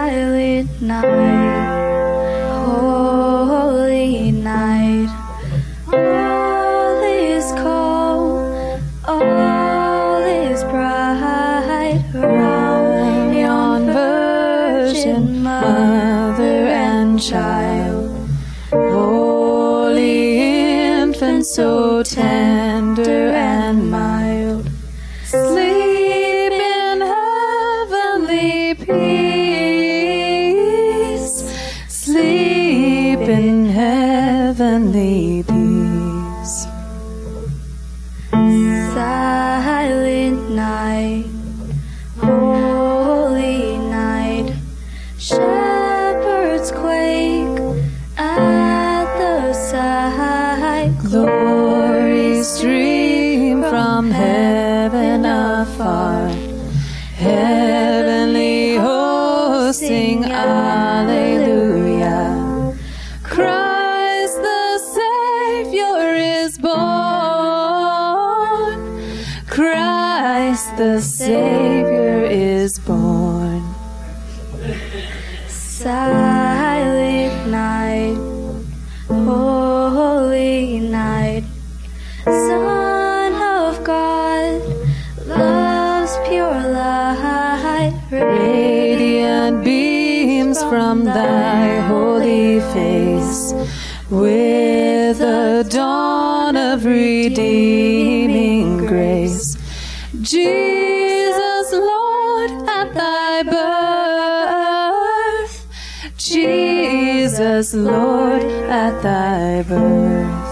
silent night, holy night. All is calm, all is bright around yon virgin mother and child. Holy infant, so tender and mild. Sleep in heavenly peace. Afar. Heavenly hosts sing Alleluia. Christ the Savior is born. Christ the Savior is born. Silent night, radiant beams from thy holy face, with the dawn of redeeming grace. Jesus, Lord, at thy birth, Jesus, Lord, at thy birth.